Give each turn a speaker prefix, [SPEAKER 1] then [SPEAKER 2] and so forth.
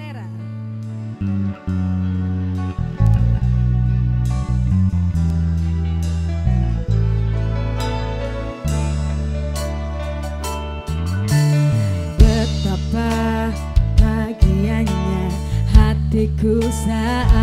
[SPEAKER 1] Tera. Betapa bahagianya hatiku saat